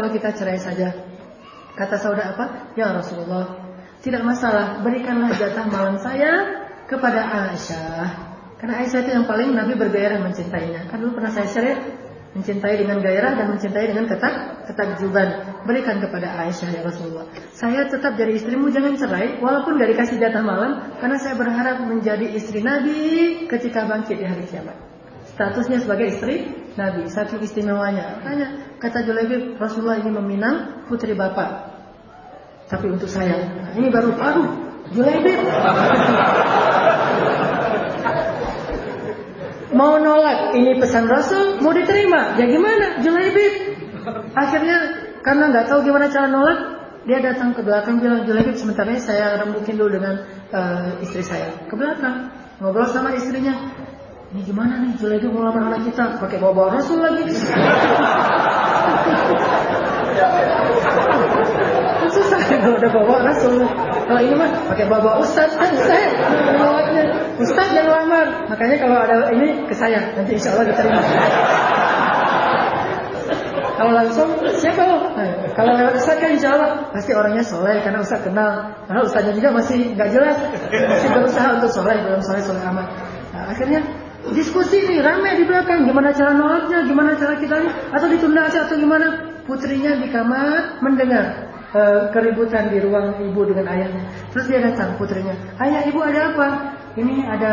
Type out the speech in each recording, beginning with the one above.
kalau kita cerai saja. Kata saudara apa? Ya Rasulullah, tidak masalah, berikanlah jatah malam saya kepada Aisyah. Karena Aisyah itu yang paling Nabi bergairah mencintainya. Kan dulu pernah saya share mencintai dengan gairah dan mencintai dengan ketak ketakjuban. Berikan kepada Aisyah ya Rasulullah. Saya tetap jadi istrimu jangan cerai walaupun gak dikasih jatah malam karena saya berharap menjadi istri Nabi ketika bangkit di hari kiamat. Statusnya sebagai istri Nabi, satu istimewanya. Makanya kata Julaibib Rasulullah ini meminang putri bapak. Tapi untuk saya, nah, ini baru baru Julaibib mau nolak ini pesan Rasul mau diterima. Ya gimana Julaibib akhirnya karena nggak tahu gimana cara nolak dia datang ke belakang bilang Julaibib sebentar ya saya rembukin dulu dengan uh, istri saya. Ke belakang ngobrol sama istrinya. Ini gimana nih Julaibib mau lamar anak kita? Pakai bawa bawa Rasul lagi susah kalau udah bawa Rasul kalau ini mah pakai bawa Ustaz kan saya melawatnya Ustaz yang lamar. Makanya kalau ada ini ke saya. Nanti insya Allah diterima. Kalau langsung siapa? Nah, kalau lewat Ustaz kan insya Allah pasti orangnya soleh karena Ustaz kenal. Karena Ustaznya juga masih nggak jelas. Masih berusaha untuk soleh belum soleh soleh amat. Nah, akhirnya diskusi nih rame di belakang gimana cara nolaknya gimana cara kita atau ditunda aja atau gimana putrinya di kamar mendengar Eh, keributan di ruang ibu dengan ayahnya. Terus dia datang putrinya, ayah ibu ada apa? Ini ada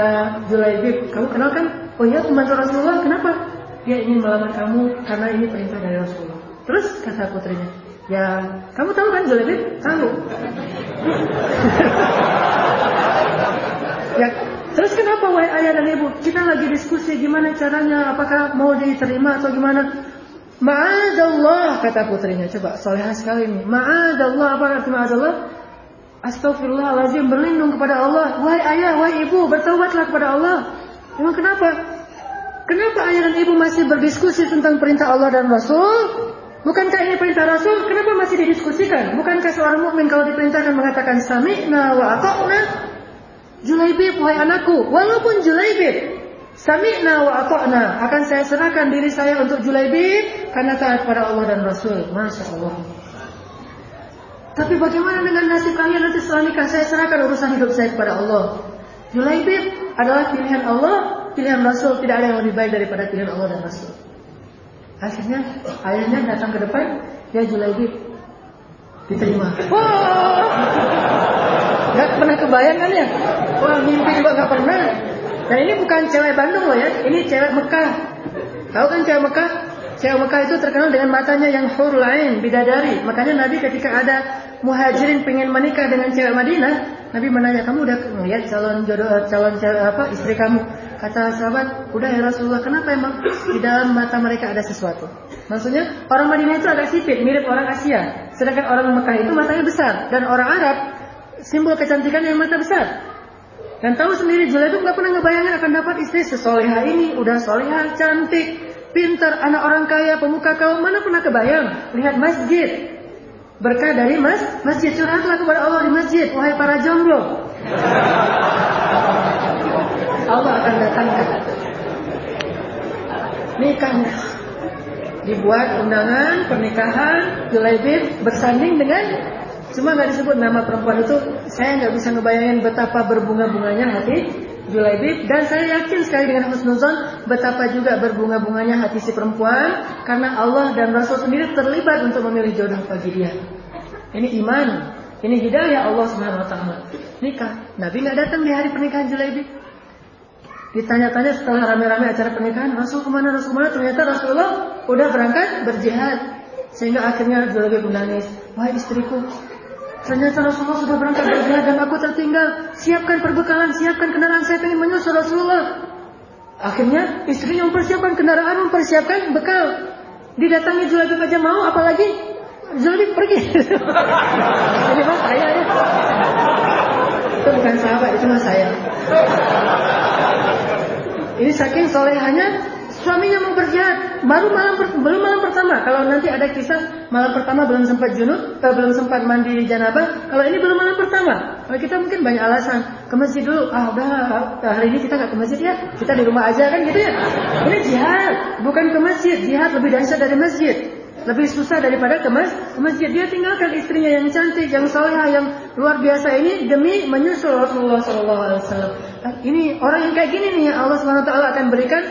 Julaibib, kamu kenal kan? Oh iya pembantu Rasulullah, kenapa? Dia ingin melamar kamu karena ini perintah dari Rasulullah. Terus kata putrinya, ya kamu tahu kan Julaibib? Tahu. ya Kenapa wahai ayah dan ibu? Kita lagi diskusi gimana caranya, apakah mau diterima atau gimana? Ma'adallah kata putrinya. Coba solehah sekali ini. Ma'adallah apa arti ma'adallah? Astagfirullahaladzim berlindung kepada Allah. Wahai ayah, wahai ibu, bertobatlah kepada Allah. Emang kenapa? Kenapa ayah dan ibu masih berdiskusi tentang perintah Allah dan Rasul? Bukankah ini perintah Rasul? Kenapa masih didiskusikan? Bukankah seorang mukmin kalau diperintahkan mengatakan sami'na wa ata'na? Julaibib, wahai anakku, walaupun Julaibib Sami'na wa ata'na. Akan saya serahkan diri saya untuk Julaibib karena taat pada Allah dan Rasul. Masya Allah. Tapi bagaimana dengan nasib kalian nanti setelah nikah? Saya serahkan urusan hidup saya kepada Allah. Julaibib adalah pilihan Allah, pilihan Rasul. Tidak ada yang lebih baik daripada pilihan Allah dan Rasul. Akhirnya ayahnya datang ke depan, ya Julaibib diterima. Wah, gak pernah kebayang kan ya? Wah, mimpi juga gak pernah. Dan ini bukan cewek Bandung loh ya, ini cewek Mekah. Tahu kan cewek Mekah? Cewek Mekah itu terkenal dengan matanya yang hur lain, bidadari. Makanya Nabi ketika ada muhajirin pengen menikah dengan cewek Madinah, Nabi menanya, kamu udah melihat calon jodoh, calon cewek apa istri kamu? Kata sahabat, udah ya Rasulullah, kenapa emang di dalam mata mereka ada sesuatu? Maksudnya orang Madinah itu agak sipit, mirip orang Asia. Sedangkan orang Mekah itu matanya besar. Dan orang Arab, simbol kecantikan yang mata besar. Dan tahu sendiri Julia itu nggak pernah ngebayangin akan dapat istri sesoleha ini, udah soleha, cantik, pintar, anak orang kaya, pemuka kaum, mana pernah kebayang? Lihat masjid, berkah dari mas, masjid curhatlah kepada Allah di masjid, wahai para jomblo. Allah akan datangkan nikahnya. Dibuat undangan pernikahan Julaibib bersanding dengan Cuma nggak disebut nama perempuan itu, saya nggak bisa ngebayangin betapa berbunga-bunganya hati Julaibib dan saya yakin sekali dengan husnuzon betapa juga berbunga-bunganya hati si perempuan karena Allah dan Rasul sendiri terlibat untuk memilih jodoh bagi dia. Ini iman, ini hidayah Allah Subhanahu wa taala. Nikah. Nabi nggak datang di hari pernikahan Julaibib. Ditanya-tanya setelah rame-rame acara pernikahan, Rasul ke mana, Rasul ke mana? Ternyata Rasulullah udah berangkat berjihad. Sehingga akhirnya Julaibib menangis. Wahai istriku, Ternyata Rasulullah sudah berangkat berjihad dan aku tertinggal. Siapkan perbekalan, siapkan kendaraan. Saya ingin menyusul Rasulullah. Akhirnya istrinya mempersiapkan kendaraan, mempersiapkan bekal. Didatangi Julabib aja mau, apalagi Julabib pergi. Ini mah saya ya. Itu bukan sahabat, itu mah saya. Ini saking solehanya Suaminya mau berjihad, baru malam belum malam pertama. Kalau nanti ada kisah malam pertama belum sempat junub, eh, belum sempat mandi janabah. Kalau ini belum malam pertama. Kalau kita mungkin banyak alasan. Ke masjid dulu. Ah udah hari ini kita nggak ke masjid ya. Kita di rumah aja kan gitu ya. Ini jihad, bukan ke masjid. Jihad lebih dahsyat dari masjid. lebih susah daripada ke, mas, ke masjid. Dia tinggalkan istrinya yang cantik, yang salehah, yang luar biasa ini demi menyusul Rasulullah SAW. Ini orang yang kayak gini nih Allah SWT akan berikan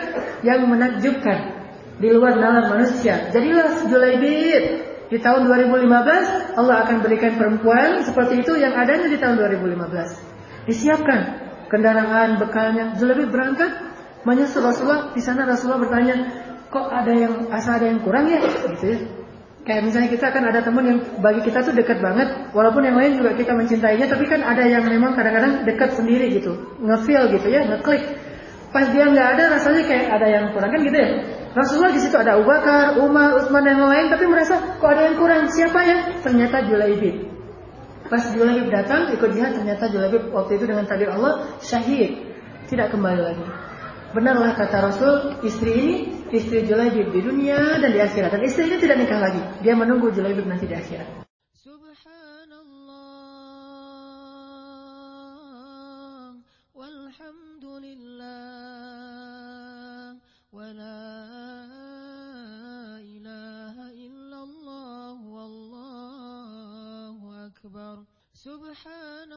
yang menakjubkan di luar nalar manusia. Jadilah Julaibib di tahun 2015 Allah akan berikan perempuan seperti itu yang adanya di tahun 2015. Disiapkan kendaraan bekalnya. Julaibib berangkat menyusul Rasulullah. Di sana Rasulullah bertanya, kok ada yang asa ada yang kurang ya gitu ya kayak misalnya kita kan ada teman yang bagi kita tuh dekat banget walaupun yang lain juga kita mencintainya tapi kan ada yang memang kadang-kadang dekat sendiri gitu ngefeel gitu ya ngeklik pas dia nggak ada rasanya kayak ada yang kurang kan gitu ya Rasulullah di situ ada Abu Bakar, Umar, Utsman dan yang lain tapi merasa kok ada yang kurang siapa ya ternyata Julaibib pas Julaibib datang ikut jihad ternyata Julaibib waktu itu dengan takdir Allah syahid tidak kembali lagi Benarlah kata Rasul, istri ini istri Julaibib di dunia dan di akhirat. Dan istri ini tidak nikah lagi. Dia menunggu Julaibib nanti di akhirat. Subhanallah سبحان